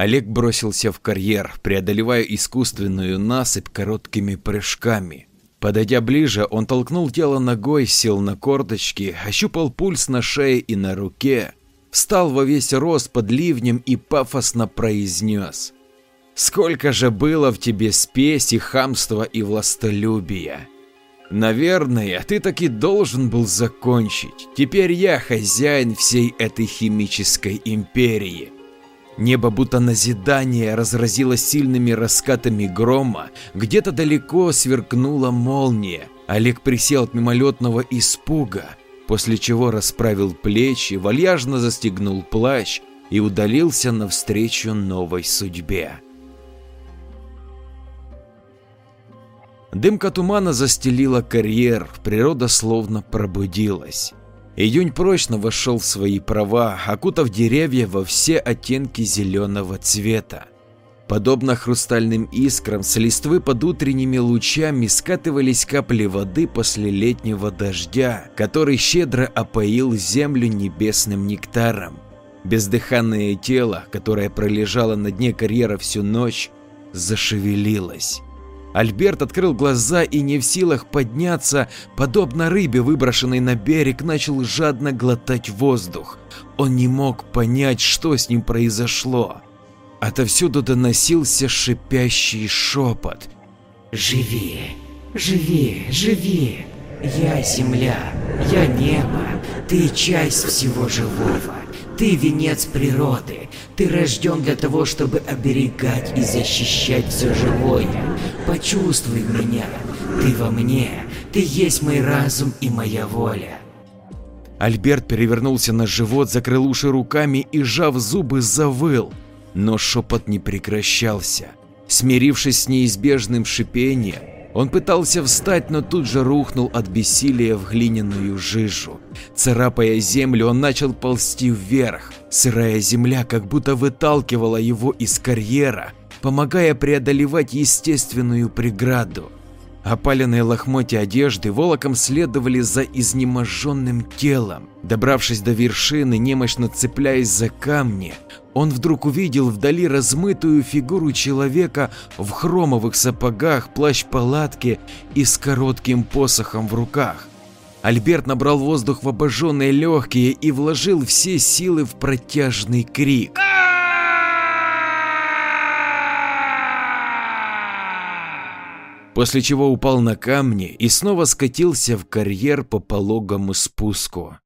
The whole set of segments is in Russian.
Олег бросился в карьер, преодолевая искусственную насыпь короткими прыжками. Подойдя ближе, он толкнул тело ногой, сел на корточки, ощупал пульс на шее и на руке, встал во весь рост под ливнем и пафосно произнес. «Сколько же было в тебе спеси, хамства и властолюбия!» Наверное, ты таки должен был закончить. Теперь я хозяин всей этой химической империи. Небо будто назидание разразилось сильными раскатами грома, где-то далеко сверкнула молния. Олег присел от мимолетного испуга, после чего расправил плечи, вальяжно застегнул плащ и удалился навстречу новой судьбе. Дымка тумана застелила карьер, природа словно пробудилась. Июнь прочно вошел в свои права, окутав деревья во все оттенки зеленого цвета. Подобно хрустальным искрам с листвы под утренними лучами скатывались капли воды после летнего дождя, который щедро опоил землю небесным нектаром. Бездыханное тело, которое пролежало на дне карьера всю ночь, зашевелилось. Альберт открыл глаза и не в силах подняться, подобно рыбе, выброшенной на берег, начал жадно глотать воздух. Он не мог понять, что с ним произошло. Отовсюду доносился шипящий шепот. «Живи, живи, живи! Я земля, я небо, ты часть всего живого, ты венец природы, ты рожден для того, чтобы оберегать и защищать все живое. Почувствуй меня, ты во мне, ты есть мой разум и моя воля. Альберт перевернулся на живот, закрыл уши руками и, сжав зубы, завыл. Но шепот не прекращался. Смирившись с неизбежным шипением, он пытался встать, но тут же рухнул от бессилия в глиняную жижу. Царапая землю, он начал ползти вверх. Сырая земля как будто выталкивала его из карьера, помогая преодолевать естественную преграду. Опаленные лохмотья одежды волоком следовали за изнеможенным телом. Добравшись до вершины, немощно цепляясь за камни, он вдруг увидел вдали размытую фигуру человека в хромовых сапогах, плащ-палатке и с коротким посохом в руках. Альберт набрал воздух в обожженные легкие и вложил все силы в протяжный крик. После чего упал на камни и снова скатился в карьер по пологому спуску.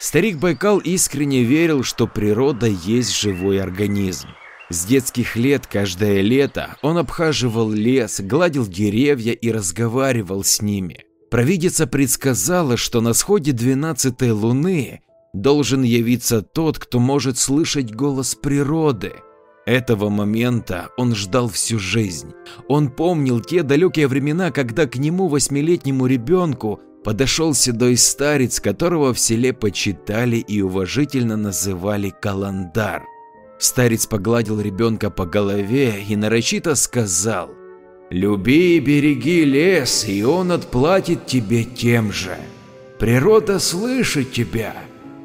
Старик Байкал искренне верил, что природа есть живой организм. С детских лет каждое лето он обхаживал лес, гладил деревья и разговаривал с ними. Провидица предсказала, что на сходе двенадцатой луны должен явиться тот, кто может слышать голос природы. Этого момента он ждал всю жизнь. Он помнил те далекие времена, когда к нему восьмилетнему ребенку подошел седой старец, которого в селе почитали и уважительно называли Каландар. Старец погладил ребенка по голове и нарочито сказал «Люби и береги лес, и он отплатит тебе тем же. Природа слышит тебя.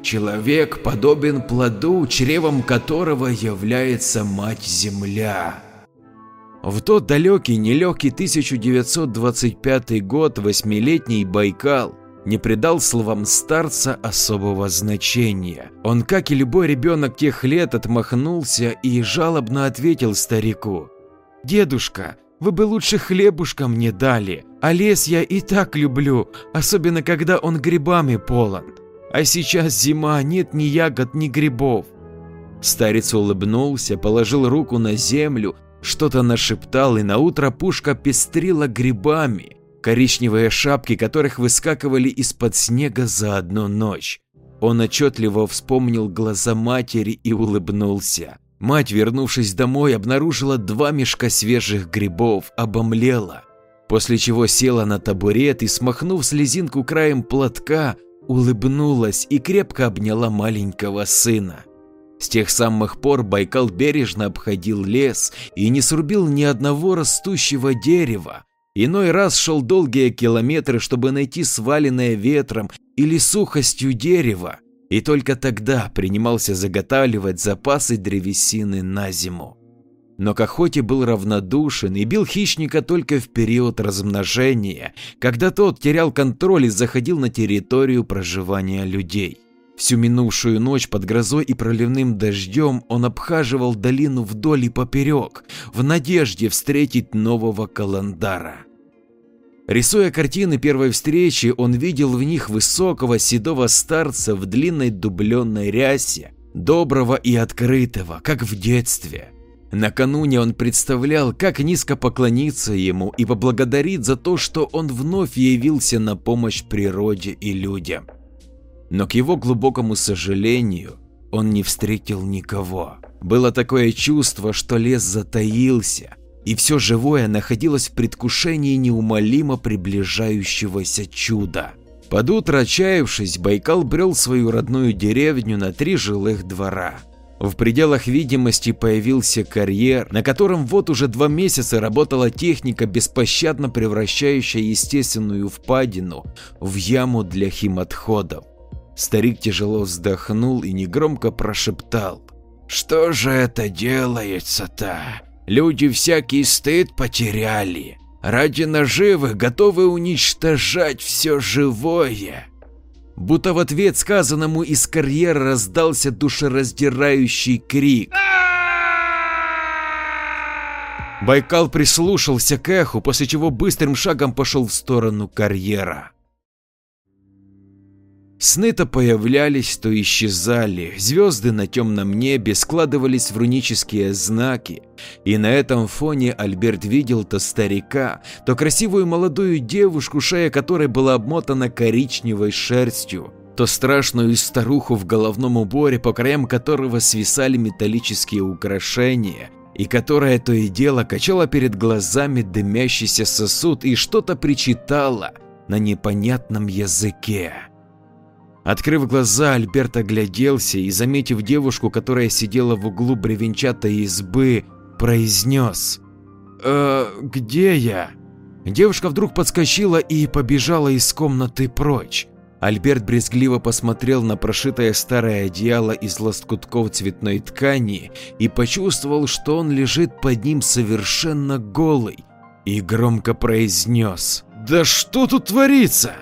Человек подобен плоду, чревом которого является мать-земля». В тот далекий, нелегкий 1925 год восьмилетний Байкал не придал словам старца особого значения. Он, как и любой ребенок тех лет, отмахнулся и жалобно ответил старику. «Дедушка, вы бы лучше хлебушка мне дали, а лес я и так люблю, особенно когда он грибами полон. А сейчас зима, нет ни ягод, ни грибов. Старец улыбнулся, положил руку на землю что-то нашептал, и наутро пушка пестрила грибами, коричневые шапки которых выскакивали из-под снега за одну ночь. Он отчетливо вспомнил глаза матери и улыбнулся. Мать, вернувшись домой, обнаружила два мешка свежих грибов, обомлела, после чего села на табурет и, смахнув слезинку краем платка, улыбнулась и крепко обняла маленького сына. С тех самых пор Байкал бережно обходил лес и не срубил ни одного растущего дерева. Иной раз шел долгие километры, чтобы найти сваленное ветром или сухостью дерево. и только тогда принимался заготавливать запасы древесины на зиму. Но к охоте был равнодушен и бил хищника только в период размножения, когда тот терял контроль и заходил на территорию проживания людей. Всю минувшую ночь под грозой и проливным дождем он обхаживал долину вдоль и поперек, в надежде встретить нового Каландара. Рисуя картины первой встречи, он видел в них высокого седого старца в длинной дубленной рясе, доброго и открытого, как в детстве. Накануне он представлял, как низко поклониться ему и поблагодарить за то, что он вновь явился на помощь природе и людям. Но к его глубокому сожалению, он не встретил никого. Было такое чувство, что лес затаился, и все живое находилось в предвкушении неумолимо приближающегося чуда. Под утро отчаявшись, Байкал брел свою родную деревню на три жилых двора. В пределах видимости появился карьер, на котором вот уже два месяца работала техника, беспощадно превращающая естественную впадину в яму для химотходов. Старик тяжело вздохнул и негромко прошептал. «Что же это делается-то? Люди всякий стыд потеряли. Ради наживы готовы уничтожать все живое. Будто в ответ сказанному из карьера раздался душераздирающий крик. Байкал прислушался к эху, после чего быстрым шагом пошел в сторону карьера. Сны то появлялись, то исчезали, звезды на темном небе складывались в рунические знаки, и на этом фоне Альберт видел то старика, то красивую молодую девушку, шея которой была обмотана коричневой шерстью, то страшную старуху в головном уборе, по краям которого свисали металлические украшения, и которая то и дело качала перед глазами дымящийся сосуд и что-то причитала на непонятном языке. Открыв глаза, Альберт огляделся и, заметив девушку, которая сидела в углу бревенчатой избы, произнес «Э, где я?» Девушка вдруг подскочила и побежала из комнаты прочь. Альберт брезгливо посмотрел на прошитое старое одеяло из лоскутков цветной ткани и почувствовал, что он лежит под ним совершенно голый, и громко произнес «Да что тут творится?»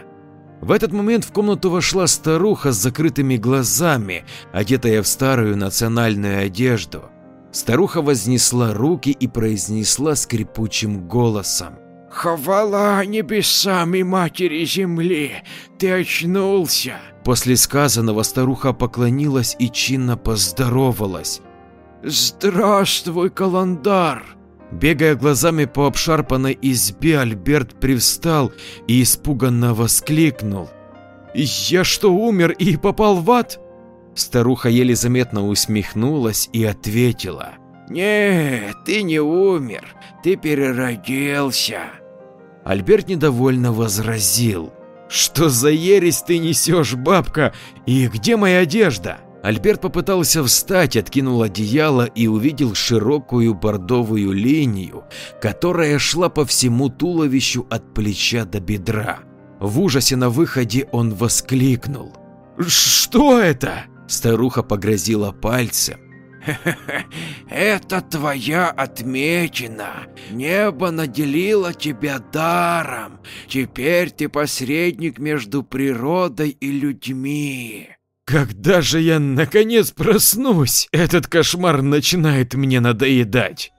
В этот момент в комнату вошла старуха с закрытыми глазами, одетая в старую национальную одежду. Старуха вознесла руки и произнесла скрипучим голосом. «Хвала небесам и матери земли, ты очнулся!» После сказанного старуха поклонилась и чинно поздоровалась. «Здравствуй, Каландар!» Бегая глазами по обшарпанной избе, Альберт привстал и испуганно воскликнул. «Я что, умер и попал в ад?» Старуха еле заметно усмехнулась и ответила. «Нет, ты не умер, ты переродился». Альберт недовольно возразил. «Что за ересь ты несешь, бабка, и где моя одежда?» Альберт попытался встать, откинул одеяло и увидел широкую бордовую линию, которая шла по всему туловищу от плеча до бедра. В ужасе на выходе он воскликнул. «Что это?» Старуха погрозила пальцем. Это твоя отметина. Небо наделило тебя даром. Теперь ты посредник между природой и людьми. Когда же я наконец проснусь? Этот кошмар начинает мне надоедать.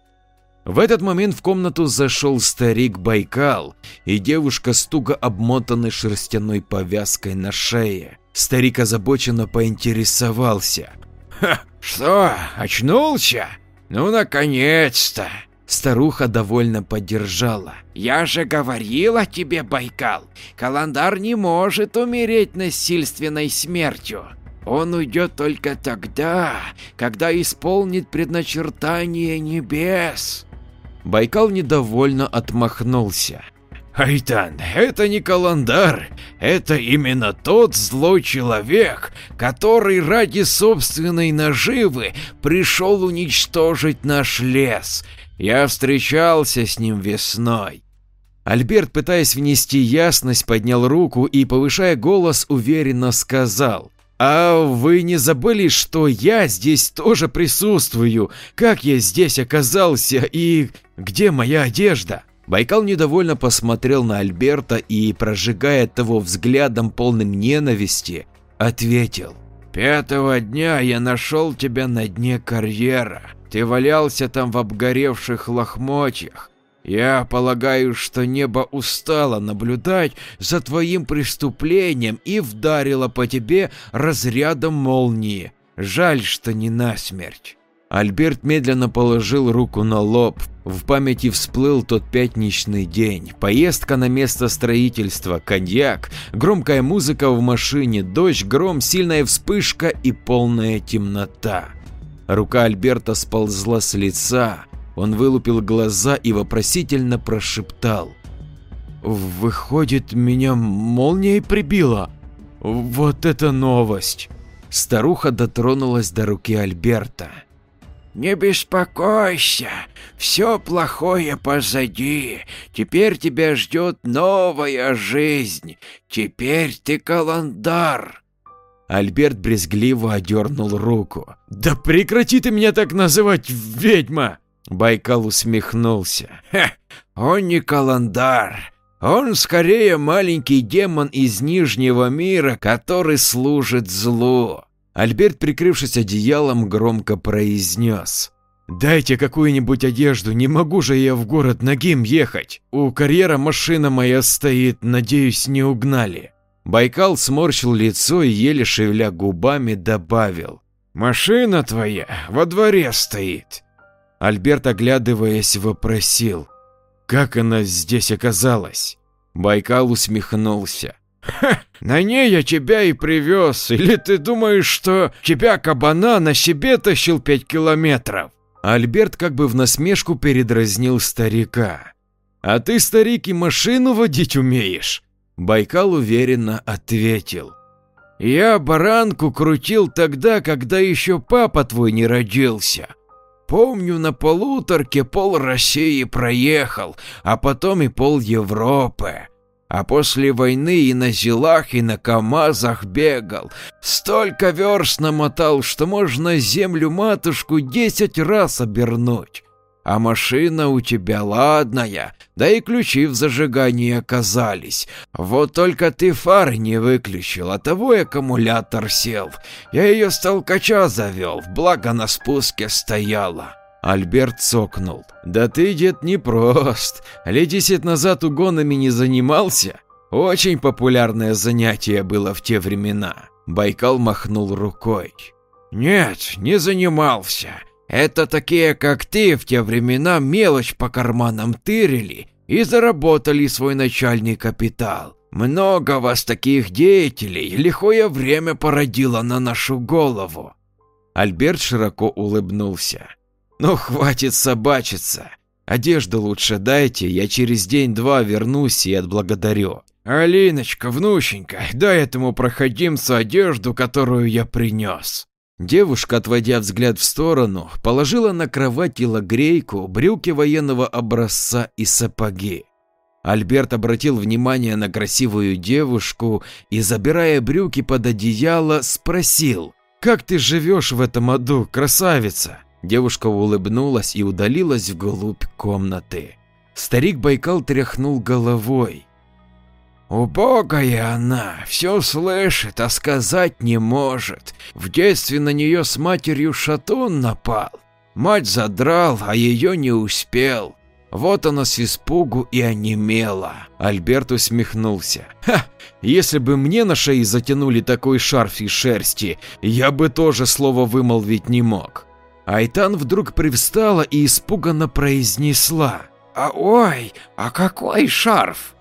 В этот момент в комнату зашел старик Байкал и девушка с туго обмотанной шерстяной повязкой на шее. Старик озабоченно поинтересовался. «Ха, что, очнулся? Ну, наконец-то!» Старуха довольно поддержала. «Я же говорила тебе, Байкал, Каландар не может умереть насильственной смертью. Он уйдет только тогда, когда исполнит предначертание небес». Байкал недовольно отмахнулся. Айтан, это не Каландар, это именно тот злой человек, который ради собственной наживы пришел уничтожить наш лес я встречался с ним весной. Альберт, пытаясь внести ясность, поднял руку и, повышая голос, уверенно сказал. А вы не забыли, что я здесь тоже присутствую? Как я здесь оказался и где моя одежда? Байкал недовольно посмотрел на Альберта и, прожигая того взглядом полным ненависти, ответил. «Пятого дня я нашел тебя на дне карьера. Ты валялся там в обгоревших лохмотьях. Я полагаю, что небо устало наблюдать за твоим преступлением и вдарило по тебе разрядом молнии. Жаль, что не насмерть. Альберт медленно положил руку на лоб. В памяти всплыл тот пятничный день. Поездка на место строительства, коньяк, громкая музыка в машине, дождь, гром, сильная вспышка и полная темнота. Рука Альберта сползла с лица, он вылупил глаза и вопросительно прошептал. «Выходит, меня молнией прибило? Вот это новость!» Старуха дотронулась до руки Альберта. «Не беспокойся, все плохое позади. Теперь тебя ждет новая жизнь. Теперь ты каландар». Альберт брезгливо одернул руку. «Да прекрати ты меня так называть, ведьма!» Байкал усмехнулся. Он не каландар. Он скорее маленький демон из Нижнего мира, который служит злу. Альберт, прикрывшись одеялом, громко произнес. «Дайте какую-нибудь одежду, не могу же я в город нагим ехать. У карьера машина моя стоит, надеюсь, не угнали». Байкал сморщил лицо и, еле шевеля губами, добавил. «Машина твоя во дворе стоит. Альберт, оглядываясь, вопросил, как она здесь оказалась? Байкал усмехнулся. Ха, на ней я тебя и привез, или ты думаешь, что тебя кабана на себе тащил пять километров? Альберт как бы в насмешку передразнил старика. А ты, старик, и машину водить умеешь? Байкал уверенно ответил. Я баранку крутил тогда, когда еще папа твой не родился. Помню, на полуторке пол России проехал, а потом и пол Европы. А после войны и на зилах, и на КамАЗах бегал. Столько верст намотал, что можно землю-матушку десять раз обернуть. А машина у тебя ладная, да и ключи в зажигании оказались. Вот только ты фары не выключил, а того и аккумулятор сел. Я ее с толкача завел, благо на спуске стояла. Альберт цокнул. «Да ты, дед, не прост. Лет десять назад угонами не занимался? Очень популярное занятие было в те времена». Байкал махнул рукой. «Нет, не занимался. Это такие, как ты, в те времена мелочь по карманам тырили и заработали свой начальный капитал. Много вас таких деятелей лихое время породило на нашу голову. Альберт широко улыбнулся. Ну хватит собачиться. Одежду лучше дайте, я через день-два вернусь и отблагодарю. Алиночка, внученька, дай этому проходимцу одежду, которую я принес. Девушка, отводя взгляд в сторону, положила на кровать телогрейку, брюки военного образца и сапоги. Альберт обратил внимание на красивую девушку и, забирая брюки под одеяло, спросил, «Как ты живешь в этом аду, красавица?» Девушка улыбнулась и удалилась вглубь комнаты. Старик Байкал тряхнул головой. Убогая она, все слышит, а сказать не может. В детстве на нее с матерью шатун напал. Мать задрал, а ее не успел. Вот она с испугу и онемела. Альберт усмехнулся. Ха, если бы мне на шее затянули такой шарф из шерсти, я бы тоже слова вымолвить не мог. Айтан вдруг привстала и испуганно произнесла. «А ой, а какой шарф?»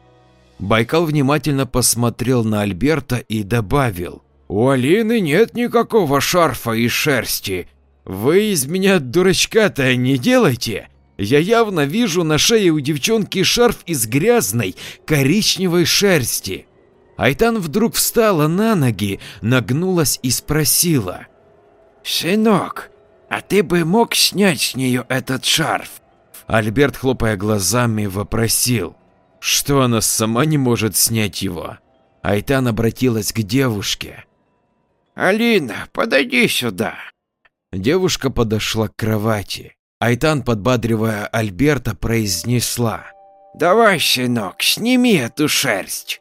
Байкал внимательно посмотрел на Альберта и добавил. «У Алины нет никакого шарфа из шерсти. Вы из меня дурачка-то не делайте. Я явно вижу на шее у девчонки шарф из грязной коричневой шерсти». Айтан вдруг встала на ноги, нагнулась и спросила. «Сынок, а ты бы мог снять с нее этот шарф?» Альберт, хлопая глазами, вопросил что она сама не может снять его. Айтан обратилась к девушке. Алина, подойди сюда. Девушка подошла к кровати. Айтан, подбадривая Альберта, произнесла. «Давай, щенок, сними эту шерсть».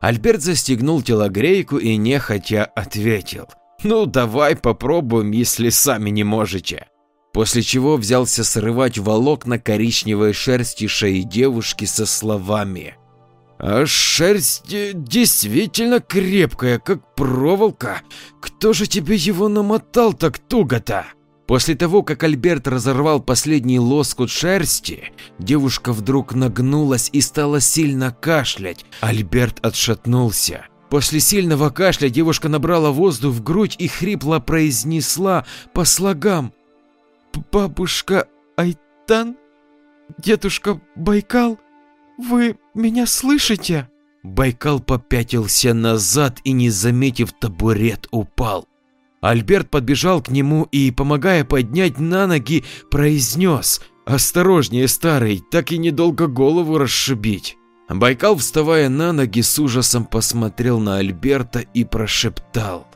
Альберт застегнул телогрейку и нехотя ответил. «Ну, давай попробуем, если сами не можете». После чего взялся срывать волокна коричневой шерсти шеи девушки со словами. «А шерсть э, действительно крепкая, как проволока. Кто же тебе его намотал так туго-то?» После того, как Альберт разорвал последний лоскут шерсти, девушка вдруг нагнулась и стала сильно кашлять. Альберт отшатнулся. После сильного кашля девушка набрала воздух в грудь и хрипло произнесла по слогам. «Бабушка Айтан? Дедушка Байкал? Вы меня слышите?» Байкал попятился назад и, не заметив табурет, упал. Альберт подбежал к нему и, помогая поднять на ноги, произнес «Осторожнее, старый, так и недолго голову расшибить». Байкал, вставая на ноги, с ужасом посмотрел на Альберта и прошептал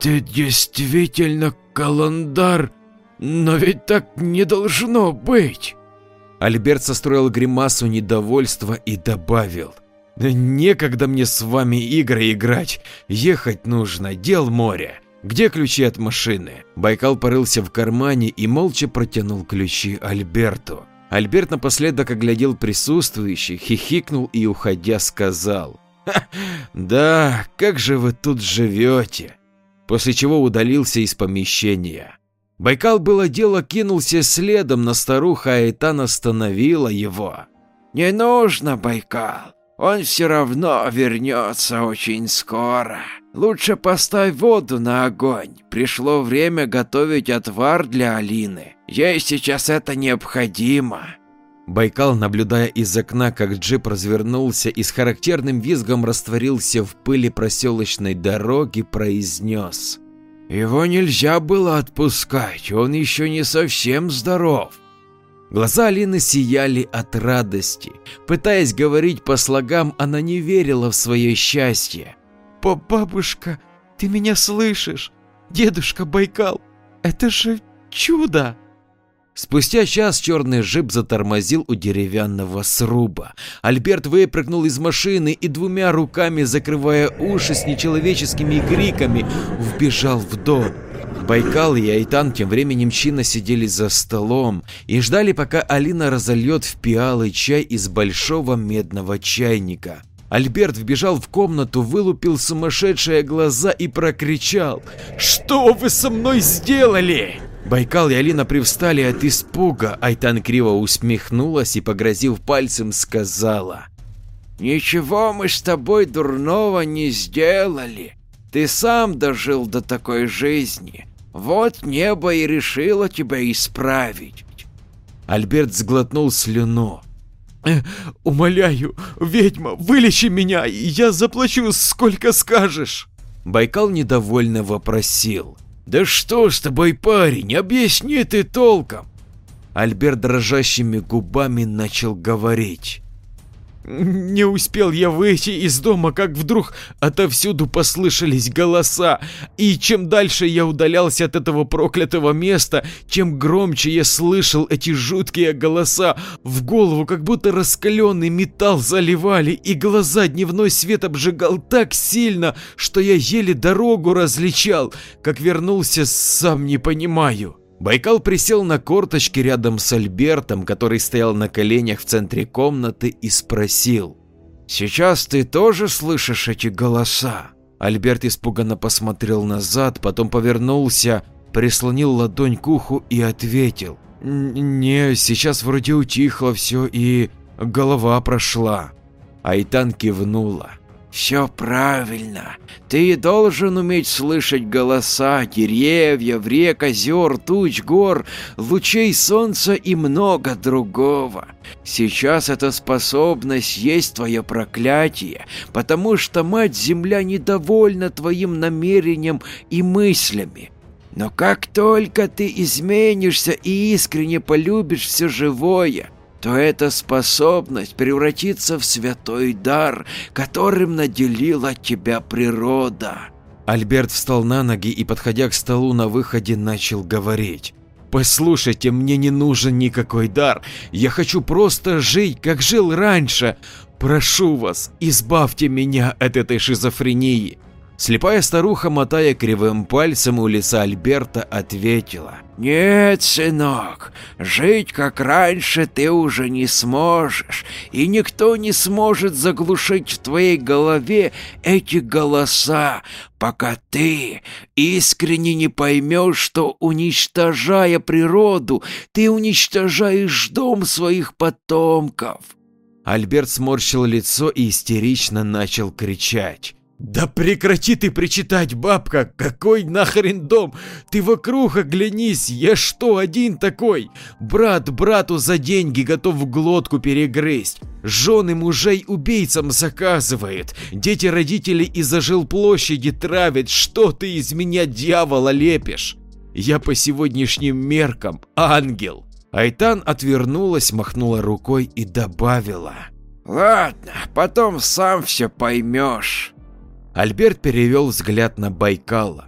«Ты действительно каландар, но ведь так не должно быть!» Альберт состроил гримасу недовольства и добавил «Некогда мне с вами игры играть, ехать нужно, дел море. «Где ключи от машины?» Байкал порылся в кармане и молча протянул ключи Альберту. Альберт напоследок оглядел присутствующих, хихикнул и, уходя, сказал. «Да, как же вы тут живете?» После чего удалился из помещения. Байкал было дело кинулся следом на старуху, а Айтан остановила его. «Не нужно, Байкал, он все равно вернется очень скоро. Лучше поставь воду на огонь. Пришло время готовить отвар для Алины. Ей сейчас это необходимо. Байкал, наблюдая из окна, как джип развернулся и с характерным визгом растворился в пыли проселочной дороги, произнес. Его нельзя было отпускать, он еще не совсем здоров. Глаза Алины сияли от радости. Пытаясь говорить по слогам, она не верила в свое счастье. «Бабушка, ты меня слышишь? Дедушка Байкал, это же чудо!» Спустя час черный джип затормозил у деревянного сруба. Альберт выпрыгнул из машины и двумя руками, закрывая уши с нечеловеческими криками, вбежал в дом. Байкал и Айтан тем временем чинно сидели за столом и ждали, пока Алина разольет в пиалы чай из большого медного чайника. Альберт вбежал в комнату, вылупил сумасшедшие глаза и прокричал «Что вы со мной сделали?» Байкал и Алина привстали от испуга, Айтан криво усмехнулась и, погрозив пальцем, сказала «Ничего мы с тобой дурного не сделали. Ты сам дожил до такой жизни. Вот небо и решило тебя исправить. Альберт сглотнул слюну. «Э, «Умоляю, ведьма, вылечи меня, и я заплачу, сколько скажешь!» Байкал недовольно вопросил. «Да что с тобой, парень, объясни ты толком!» Альберт дрожащими губами начал говорить. Не успел я выйти из дома, как вдруг отовсюду послышались голоса, и чем дальше я удалялся от этого проклятого места, чем громче я слышал эти жуткие голоса, в голову как будто раскаленный металл заливали, и глаза дневной свет обжигал так сильно, что я еле дорогу различал, как вернулся сам не понимаю. Байкал присел на корточки рядом с Альбертом, который стоял на коленях в центре комнаты и спросил. «Сейчас ты тоже слышишь эти голоса?» Альберт испуганно посмотрел назад, потом повернулся, прислонил ладонь к уху и ответил. «Не, сейчас вроде утихло все и голова прошла». Айтан кивнула. Все правильно. Ты должен уметь слышать голоса деревьев, рек, озер, туч, гор, лучей солнца и много другого. Сейчас эта способность есть твое проклятие, потому что Мать-Земля недовольна твоим намерением и мыслями. Но как только ты изменишься и искренне полюбишь все живое, то эта способность превратится в святой дар, которым наделила тебя природа. Альберт встал на ноги и, подходя к столу на выходе, начал говорить. Послушайте, мне не нужен никакой дар. Я хочу просто жить, как жил раньше. Прошу вас, избавьте меня от этой шизофрении. Слепая старуха, мотая кривым пальцем у лица Альберта, ответила. «Нет, сынок, жить как раньше ты уже не сможешь, и никто не сможет заглушить в твоей голове эти голоса, пока ты искренне не поймешь, что, уничтожая природу, ты уничтожаешь дом своих потомков». Альберт сморщил лицо и истерично начал кричать. Да прекрати ты причитать, бабка, какой нахрен дом? Ты вокруг оглянись, я что, один такой? Брат брату за деньги готов глотку перегрызть. Жены мужей убийцам заказывает, дети родителей из-за жилплощади травят, что ты из меня дьявола лепишь? Я по сегодняшним меркам ангел. Айтан отвернулась, махнула рукой и добавила. Ладно, потом сам все поймешь. Альберт перевел взгляд на Байкала.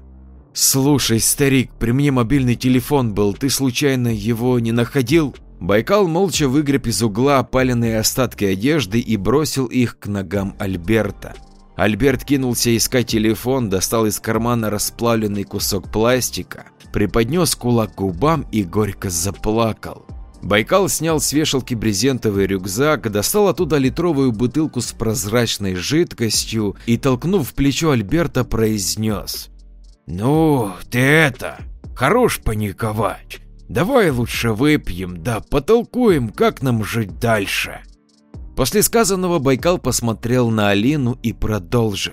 «Слушай, старик, при мне мобильный телефон был, ты случайно его не находил?» Байкал молча выгреб из угла опаленные остатки одежды и бросил их к ногам Альберта. Альберт кинулся искать телефон, достал из кармана расплавленный кусок пластика, приподнес кулак к губам и горько заплакал. Байкал снял с вешалки брезентовый рюкзак, достал оттуда литровую бутылку с прозрачной жидкостью и, толкнув плечо Альберта, произнес. «Ну, ты это, хорош паниковать. Давай лучше выпьем, да потолкуем, как нам жить дальше». После сказанного Байкал посмотрел на Алину и продолжил.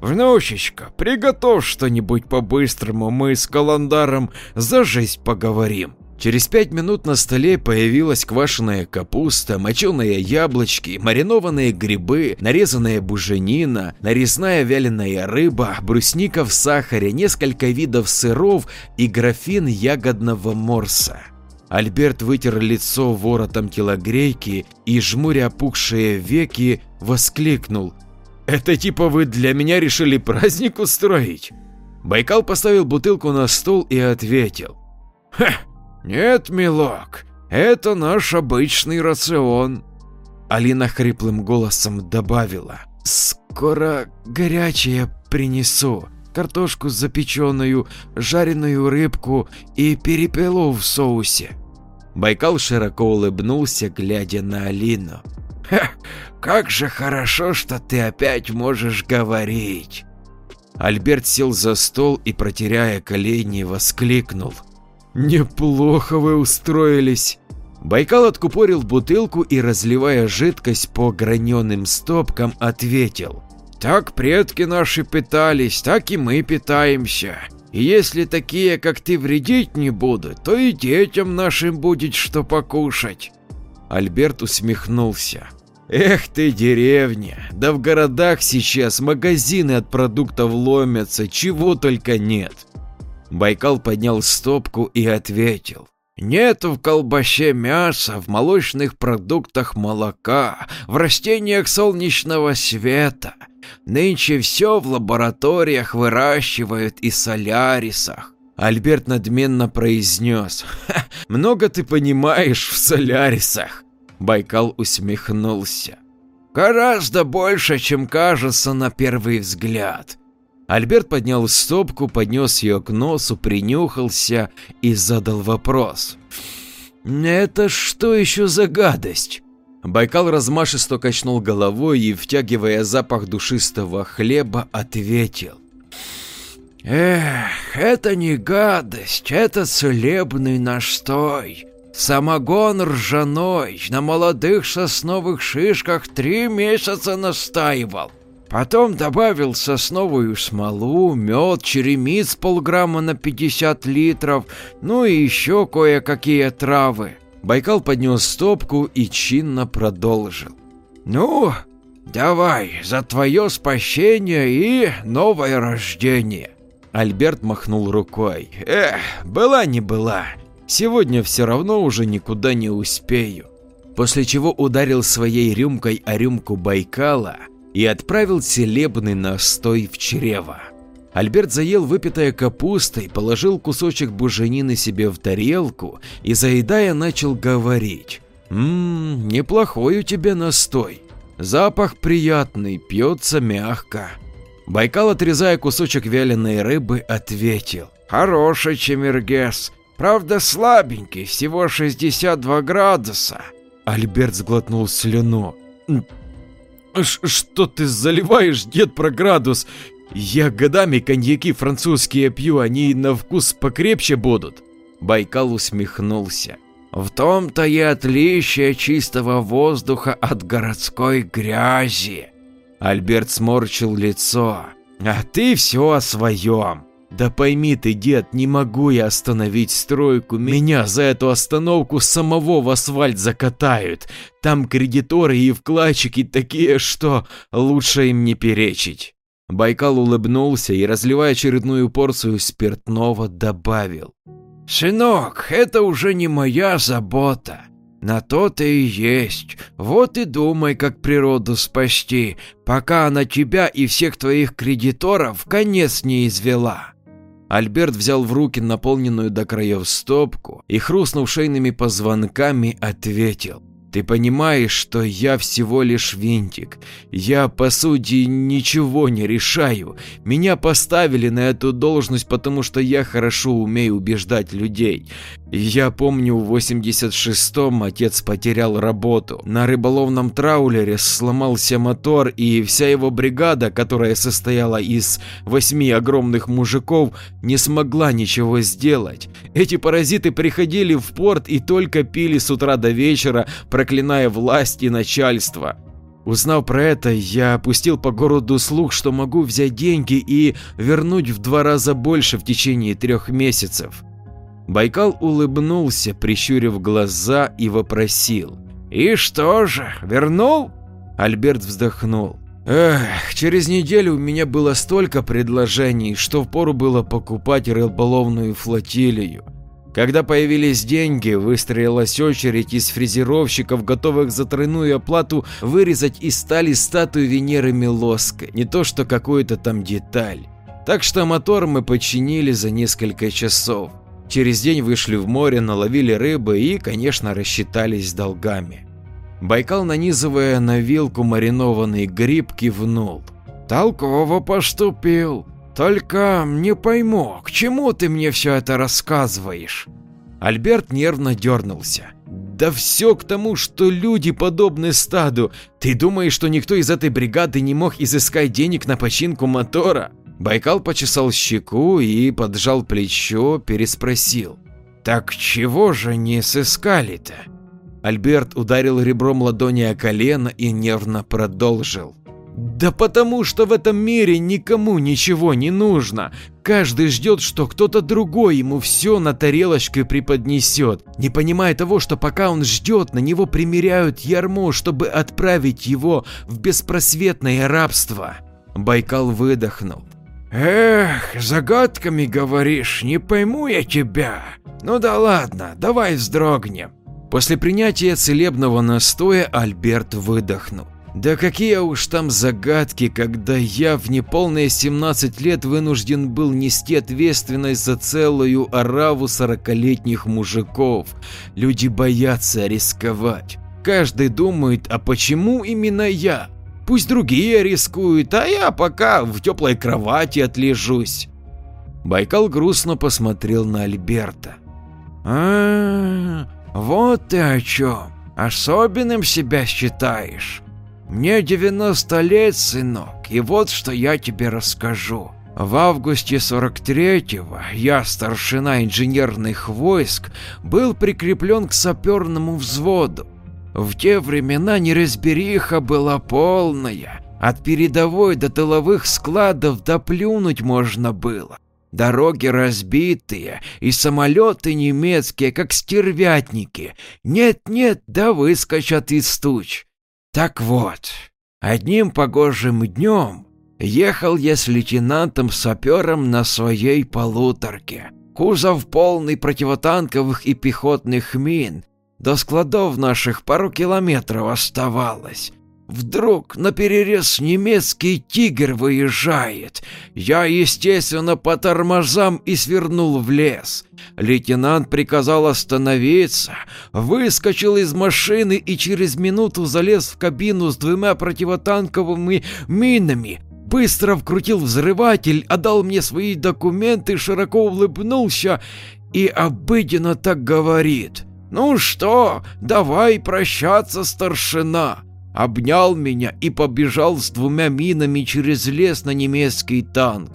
«Внучечка, приготовь что-нибудь по-быстрому, мы с Каландаром за жизнь поговорим. Через пять минут на столе появилась квашеная капуста, моченые яблочки, маринованные грибы, нарезанная буженина, нарезная вяленая рыба, брусника в сахаре, несколько видов сыров и графин ягодного морса. Альберт вытер лицо воротом телогрейки и, жмуря опухшие веки, воскликнул. «Это типа вы для меня решили праздник устроить?» Байкал поставил бутылку на стол и ответил. «Ха, «Нет, милок, это наш обычный рацион», — Алина хриплым голосом добавила. «Скоро горячее принесу, картошку запеченную, жареную рыбку и перепелу в соусе». Байкал широко улыбнулся, глядя на Алину. «Ха, как же хорошо, что ты опять можешь говорить!» Альберт сел за стол и, протеряя колени, воскликнул. Неплохо вы устроились. Байкал откупорил бутылку и, разливая жидкость по граненым стопкам, ответил. Так предки наши питались, так и мы питаемся. И если такие, как ты, вредить не будут, то и детям нашим будет что покушать. Альберт усмехнулся. Эх ты, деревня, да в городах сейчас магазины от продуктов ломятся, чего только нет. Байкал поднял стопку и ответил. Нет в колбасе мяса, в молочных продуктах молока, в растениях солнечного света. Нынче все в лабораториях выращивают и солярисах. Альберт надменно произнес. «Много ты понимаешь в солярисах?» Байкал усмехнулся. «Гораздо больше, чем кажется на первый взгляд. Альберт поднял стопку, поднес ее к носу, принюхался и задал вопрос. «Это что еще за гадость?» Байкал размашисто качнул головой и, втягивая запах душистого хлеба, ответил. «Эх, это не гадость, это целебный настой. Самогон ржаной на молодых сосновых шишках три месяца настаивал. Потом добавил сосновую смолу, мед, черемиц полграмма на 50 литров, ну и еще кое-какие травы. Байкал поднес стопку и чинно продолжил. «Ну, давай, за твое спасение и новое рождение!» Альберт махнул рукой. «Эх, была не была, сегодня все равно уже никуда не успею». После чего ударил своей рюмкой о рюмку Байкала и отправил целебный настой в чрево. Альберт заел выпитая капустой, положил кусочек буженины себе в тарелку и, заедая, начал говорить. «Ммм, неплохой у тебя настой. Запах приятный, пьется мягко». Байкал, отрезая кусочек вяленой рыбы, ответил. «Хороший чемергес, правда слабенький, всего 62 градуса». Альберт сглотнул слюну. «Что ты заливаешь, дед, про градус? Я годами коньяки французские пью, они на вкус покрепче будут. Байкал усмехнулся. В том-то и отличие чистого воздуха от городской грязи. Альберт сморчил лицо. А ты все о своем. Да пойми ты, дед, не могу я остановить стройку, меня за эту остановку самого в асфальт закатают. Там кредиторы и вкладчики такие, что лучше им не перечить. Байкал улыбнулся и, разливая очередную порцию спиртного, добавил. «Сынок, это уже не моя забота. На то ты и есть. Вот и думай, как природу спасти, пока она тебя и всех твоих кредиторов конец не извела». Альберт взял в руки наполненную до краев стопку и, хрустнув шейными позвонками, ответил. Ты понимаешь, что я всего лишь винтик. Я, по сути, ничего не решаю. Меня поставили на эту должность, потому что я хорошо умею убеждать людей. Я помню, в 86-м отец потерял работу. На рыболовном траулере сломался мотор, и вся его бригада, которая состояла из восьми огромных мужиков, не смогла ничего сделать. Эти паразиты приходили в порт и только пили с утра до вечера, проклиная власть и начальство. Узнав про это, я опустил по городу слух, что могу взять деньги и вернуть в два раза больше в течение трех месяцев. Байкал улыбнулся, прищурив глаза и вопросил. «И что же, вернул?» Альберт вздохнул. Эх, через неделю у меня было столько предложений, что впору было покупать рыболовную флотилию. Когда появились деньги, выстроилась очередь из фрезеровщиков, готовых за тройную оплату вырезать из стали статую Венеры Милоской, не то что какую-то там деталь. Так что мотор мы починили за несколько часов. Через день вышли в море, наловили рыбы и, конечно, рассчитались долгами. Байкал, нанизывая на вилку маринованный гриб, кивнул. «Толково поступил. Только не пойму, к чему ты мне все это рассказываешь?» Альберт нервно дернулся. «Да все к тому, что люди подобны стаду. Ты думаешь, что никто из этой бригады не мог изыскать денег на починку мотора?» Байкал почесал щеку и поджал плечо, переспросил. «Так чего же не сыскали-то?» Альберт ударил ребром ладони о колено и нервно продолжил. Да потому что в этом мире никому ничего не нужно. Каждый ждет, что кто-то другой ему все на тарелочке преподнесет, не понимая того, что пока он ждет, на него примеряют ярмо, чтобы отправить его в беспросветное рабство. Байкал выдохнул. Эх, загадками говоришь, не пойму я тебя. Ну да ладно, давай вздрогнем. После принятия целебного настоя Альберт выдохнул. Да какие уж там загадки, когда я в неполные 17 лет вынужден был нести ответственность за целую ораву сорокалетних мужиков. Люди боятся рисковать. Каждый думает, а почему именно я? Пусть другие рискуют, а я пока в теплой кровати отлежусь. Байкал грустно посмотрел на Альберта. А, -а, -а вот ты о чем. Особенным себя считаешь. Мне 90 лет, сынок, и вот что я тебе расскажу. В августе 43-го я, старшина инженерных войск, был прикреплен к саперному взводу. В те времена неразбериха была полная. От передовой до тыловых складов доплюнуть можно было. Дороги разбитые, и самолеты немецкие, как стервятники. Нет-нет, да выскочат из туч. Так вот, одним погожим днем ехал я с лейтенантом-сапером на своей полуторке. Кузов полный противотанковых и пехотных мин, до складов наших пару километров оставалось. Вдруг на перерез немецкий тигр выезжает. Я, естественно, по тормозам и свернул в лес. Лейтенант приказал остановиться, выскочил из машины и через минуту залез в кабину с двумя противотанковыми минами, быстро вкрутил взрыватель, отдал мне свои документы, широко улыбнулся и обыденно так говорит. «Ну что, давай прощаться, старшина!» обнял меня и побежал с двумя минами через лес на немецкий танк.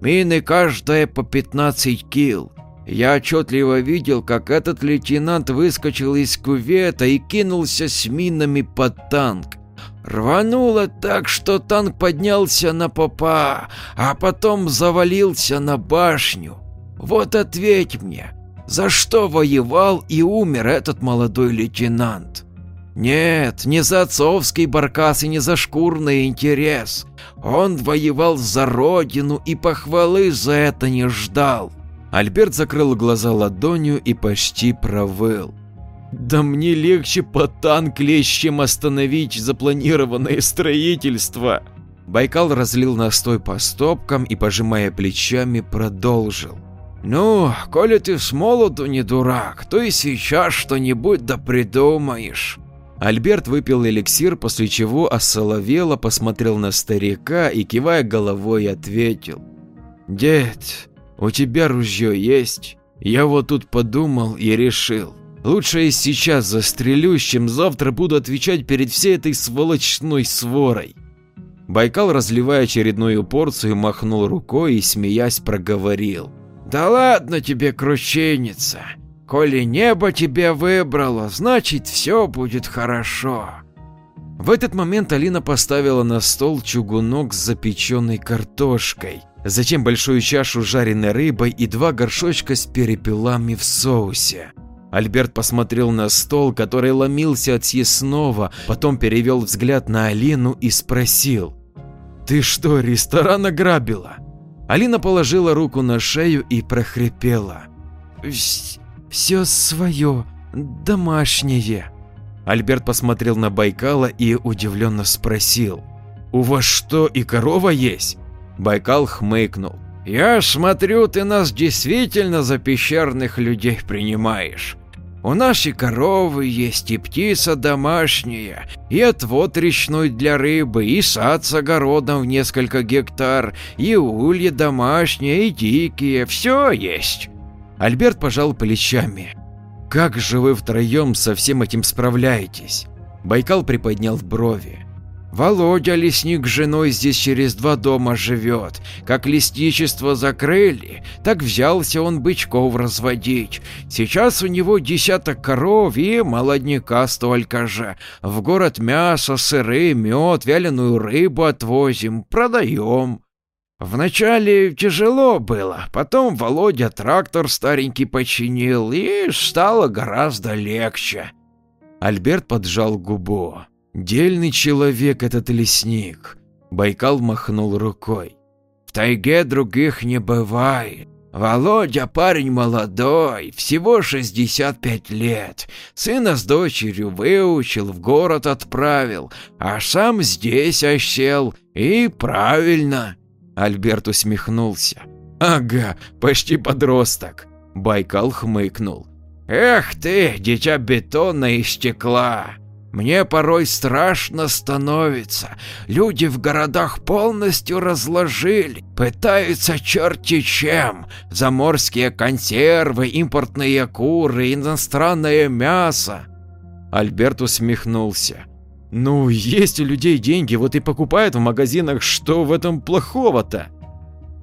Мины каждая по 15 кил. Я отчетливо видел, как этот лейтенант выскочил из кювета и кинулся с минами под танк. Рвануло так, что танк поднялся на попа, а потом завалился на башню. Вот ответь мне, за что воевал и умер этот молодой лейтенант? Нет, не за отцовский баркас и не за шкурный интерес. Он воевал за родину и похвалы за это не ждал. Альберт закрыл глаза ладонью и почти провыл. Да мне легче по танк лезть, чем остановить запланированное строительство. Байкал разлил настой по стопкам и, пожимая плечами, продолжил. Ну, коли ты с молоду не дурак, то и сейчас что-нибудь да придумаешь. Альберт выпил эликсир, после чего осоловело посмотрел на старика и, кивая головой, ответил. «Дед, у тебя ружье есть? Я вот тут подумал и решил. Лучше я сейчас застрелюсь, чем завтра буду отвечать перед всей этой сволочной сворой». Байкал, разливая очередную порцию, махнул рукой и, смеясь, проговорил. «Да ладно тебе, крученица, Коли небо тебя выбрало, значит все будет хорошо. В этот момент Алина поставила на стол чугунок с запеченной картошкой, затем большую чашу жареной рыбой и два горшочка с перепелами в соусе. Альберт посмотрел на стол, который ломился от съестного, потом перевел взгляд на Алину и спросил. «Ты что, ресторан ограбила?» Алина положила руку на шею и прохрипела. Все свое, домашнее. Альберт посмотрел на Байкала и удивленно спросил. «У вас что, и корова есть?» Байкал хмыкнул. «Я смотрю, ты нас действительно за пещерных людей принимаешь. У нас и коровы есть, и птица домашняя, и отвод речной для рыбы, и сад с огородом в несколько гектар, и ульи домашние, и дикие, все есть. Альберт пожал плечами. «Как же вы втроем со всем этим справляетесь?» Байкал приподнял брови. «Володя, лесник с женой здесь через два дома живет. Как лесничество закрыли, так взялся он бычков разводить. Сейчас у него десяток коров и молодняка столько же. В город мясо, сыры, мед, вяленую рыбу отвозим, продаем. Вначале тяжело было, потом Володя трактор старенький починил, и стало гораздо легче. Альберт поджал губу. Дельный человек этот лесник. Байкал махнул рукой. В тайге других не бывает. Володя парень молодой, всего 65 лет. Сына с дочерью выучил, в город отправил, а сам здесь осел. И правильно. Альберт усмехнулся. «Ага, почти подросток», – Байкал хмыкнул. «Эх ты, дитя бетона и стекла! Мне порой страшно становится. Люди в городах полностью разложили, пытаются черти чем. Заморские консервы, импортные куры, иностранное мясо». Альберт усмехнулся. Ну, есть у людей деньги, вот и покупают в магазинах, что в этом плохого-то?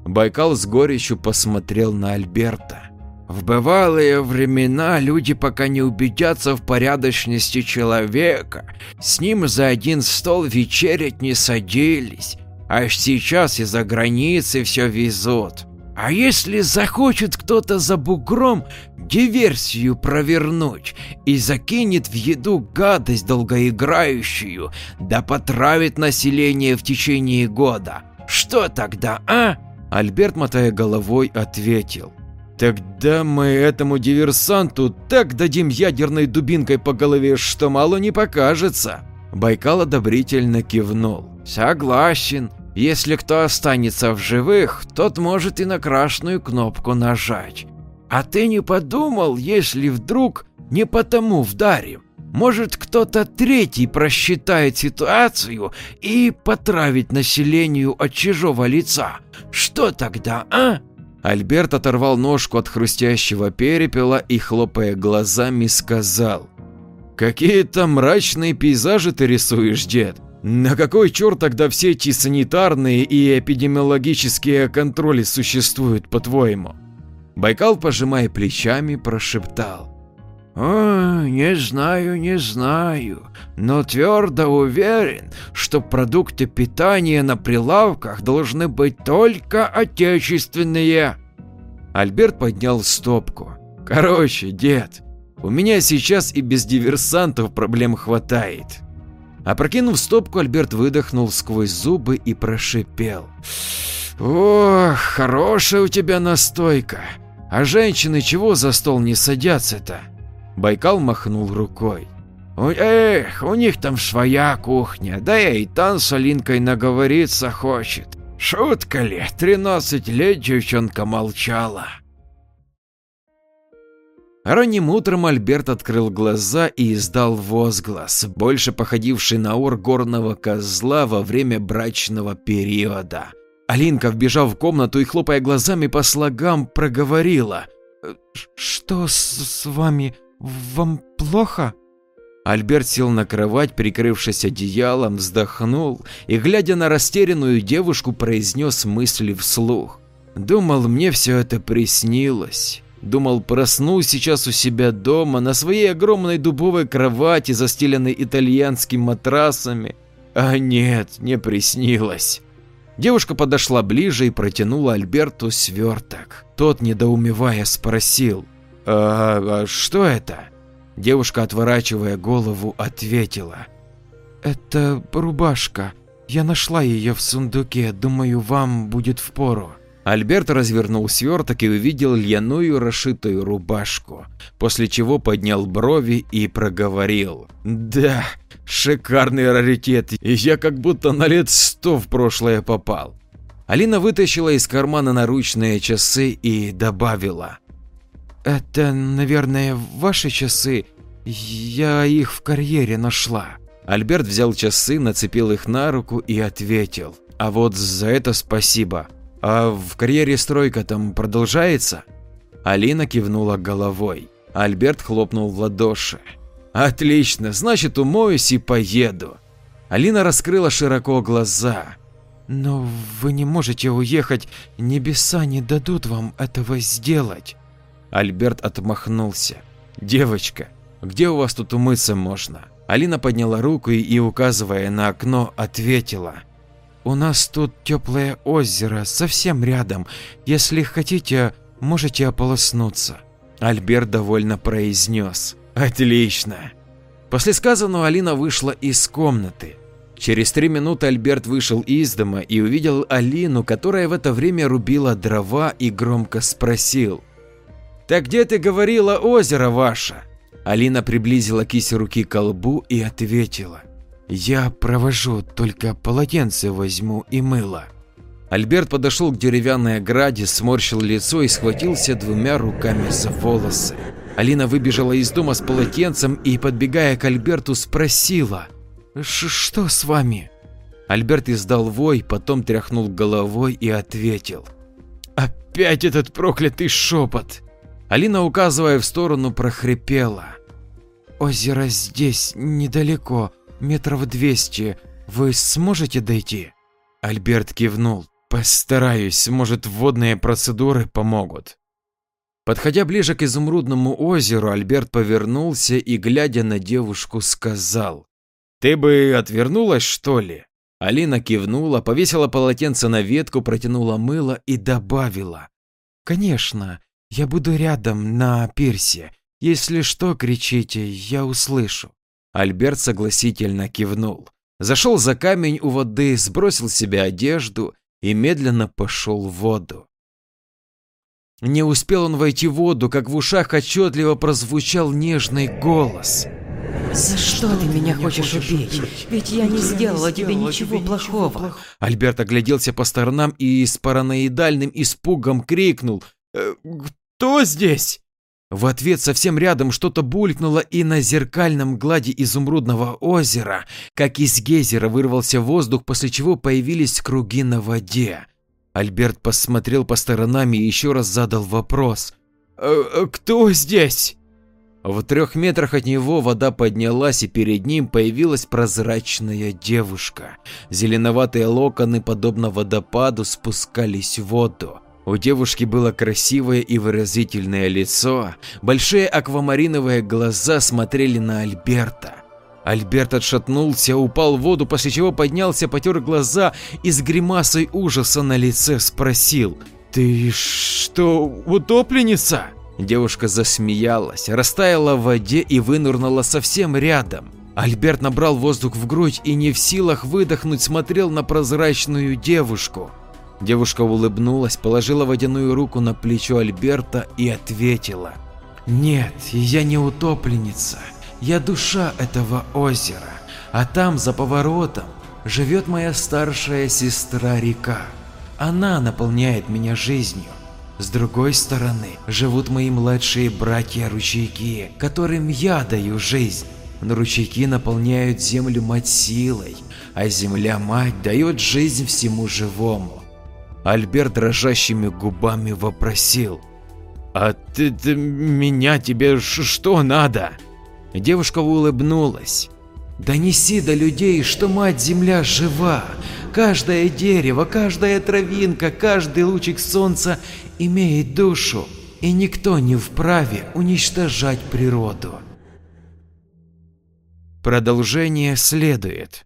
Байкал с горечью посмотрел на Альберта. В бывалые времена люди пока не убедятся в порядочности человека, с ним за один стол вечерять не садились, а сейчас из-за границы все везут. А если захочет кто-то за бугром диверсию провернуть и закинет в еду гадость долгоиграющую, да потравит население в течение года, что тогда, а? Альберт, мотая головой, ответил. Тогда мы этому диверсанту так дадим ядерной дубинкой по голове, что мало не покажется. Байкал одобрительно кивнул. Согласен, если кто останется в живых, тот может и на красную кнопку нажать. А ты не подумал, если вдруг не потому вдарим? Может кто-то третий просчитает ситуацию и потравит населению от чужого лица? Что тогда, а? Альберт оторвал ножку от хрустящего перепела и, хлопая глазами, сказал. «Какие-то мрачные пейзажи ты рисуешь, дед. На какой черт тогда все эти санитарные и эпидемиологические контроли существуют, по-твоему?» Байкал, пожимая плечами, прошептал. «О, не знаю, не знаю, но твердо уверен, что продукты питания на прилавках должны быть только отечественные». Альберт поднял стопку. «Короче, дед, у меня сейчас и без диверсантов проблем хватает». Опрокинув стопку, Альберт выдохнул сквозь зубы и прошипел. «Ох, хорошая у тебя настойка. А женщины чего за стол не садятся-то?» Байкал махнул рукой. «Эх, у них там своя кухня, да и там с Алинкой наговориться хочет. Шутка ли, 13 лет девчонка молчала». Ранним утром Альберт открыл глаза и издал возглас, больше походивший на ор горного козла во время брачного периода. Алинка, вбежав в комнату и хлопая глазами по слогам, проговорила. «Что с, с вами? Вам плохо?» Альберт сел на кровать, прикрывшись одеялом, вздохнул и, глядя на растерянную девушку, произнес мысли вслух. «Думал, мне все это приснилось. Думал, проснусь сейчас у себя дома, на своей огромной дубовой кровати, застеленной итальянскими матрасами. А нет, не приснилось». Девушка подошла ближе и протянула Альберту сверток. Тот, недоумевая, спросил, «А, что это?» Девушка, отворачивая голову, ответила. «Это рубашка. Я нашла ее в сундуке. Думаю, вам будет впору». Альберт развернул сверток и увидел льняную расшитую рубашку, после чего поднял брови и проговорил. «Да, шикарный раритет, и я как будто на лет сто в прошлое попал». Алина вытащила из кармана наручные часы и добавила. «Это, наверное, ваши часы. Я их в карьере нашла». Альберт взял часы, нацепил их на руку и ответил. «А вот за это спасибо. А в карьере стройка там продолжается?» Алина кивнула головой. Альберт хлопнул в ладоши. «Отлично, значит умоюсь и поеду». Алина раскрыла широко глаза. «Но вы не можете уехать, небеса не дадут вам этого сделать». Альберт отмахнулся. «Девочка, где у вас тут умыться можно?» Алина подняла руку и, указывая на окно, ответила. «У нас тут теплое озеро, совсем рядом. Если хотите, можете ополоснуться». Альберт довольно произнес. «Отлично». После сказанного Алина вышла из комнаты. Через три минуты Альберт вышел из дома и увидел Алину, которая в это время рубила дрова и громко спросил. «Так где ты говорила озеро ваше?» Алина приблизила кисть руки к колбу и ответила. «Я провожу, только полотенце возьму и мыло». Альберт подошел к деревянной ограде, сморщил лицо и схватился двумя руками за волосы. Алина выбежала из дома с полотенцем и, подбегая к Альберту, спросила. «Что с вами?» Альберт издал вой, потом тряхнул головой и ответил. «Опять этот проклятый шепот!» Алина, указывая в сторону, прохрипела. «Озеро здесь, недалеко, метров двести. Вы сможете дойти?» Альберт кивнул. «Постараюсь, может, водные процедуры помогут». Подходя ближе к изумрудному озеру, Альберт повернулся и, глядя на девушку, сказал. «Ты бы отвернулась, что ли?» Алина кивнула, повесила полотенце на ветку, протянула мыло и добавила. «Конечно, я буду рядом, на пирсе. Если что, кричите, я услышу. Альберт согласительно кивнул. Зашел за камень у воды, сбросил себе одежду и медленно пошел в воду. Не успел он войти в воду, как в ушах отчетливо прозвучал нежный голос. За что ты меня хочешь убить? Ведь я не сделала тебе ничего плохого. Альберт огляделся по сторонам и с параноидальным испугом крикнул «Э, «Кто здесь?» В ответ совсем рядом что-то булькнуло, и на зеркальном глади изумрудного озера, как из гейзера, вырвался воздух, после чего появились круги на воде. Альберт посмотрел по сторонам и еще раз задал вопрос. «Э, «Кто здесь?» В трех метрах от него вода поднялась, и перед ним появилась прозрачная девушка. Зеленоватые локоны, подобно водопаду, спускались в воду. У девушки было красивое и выразительное лицо, большие аквамариновые глаза смотрели на Альберта. Альберт отшатнулся, упал в воду, после чего поднялся, потер глаза и с гримасой ужаса на лице спросил «Ты что, утопленница?» Девушка засмеялась, растаяла в воде и вынырнула совсем рядом. Альберт набрал воздух в грудь и не в силах выдохнуть смотрел на прозрачную девушку. Девушка улыбнулась, положила водяную руку на плечо Альберта и ответила. «Нет, я не утопленница, я душа этого озера, а там, за поворотом, живет моя старшая сестра река. Она наполняет меня жизнью. С другой стороны, живут мои младшие братья-ручейки, которым я даю жизнь. Но ручейки наполняют землю мать силой, а земля-мать дает жизнь всему живому. Альберт дрожащими губами вопросил. «А ты, ты меня тебе что надо?» Девушка улыбнулась. «Донеси до людей, что мать-земля жива. Каждое дерево, каждая травинка, каждый лучик солнца имеет душу, и никто не вправе уничтожать природу». Продолжение следует.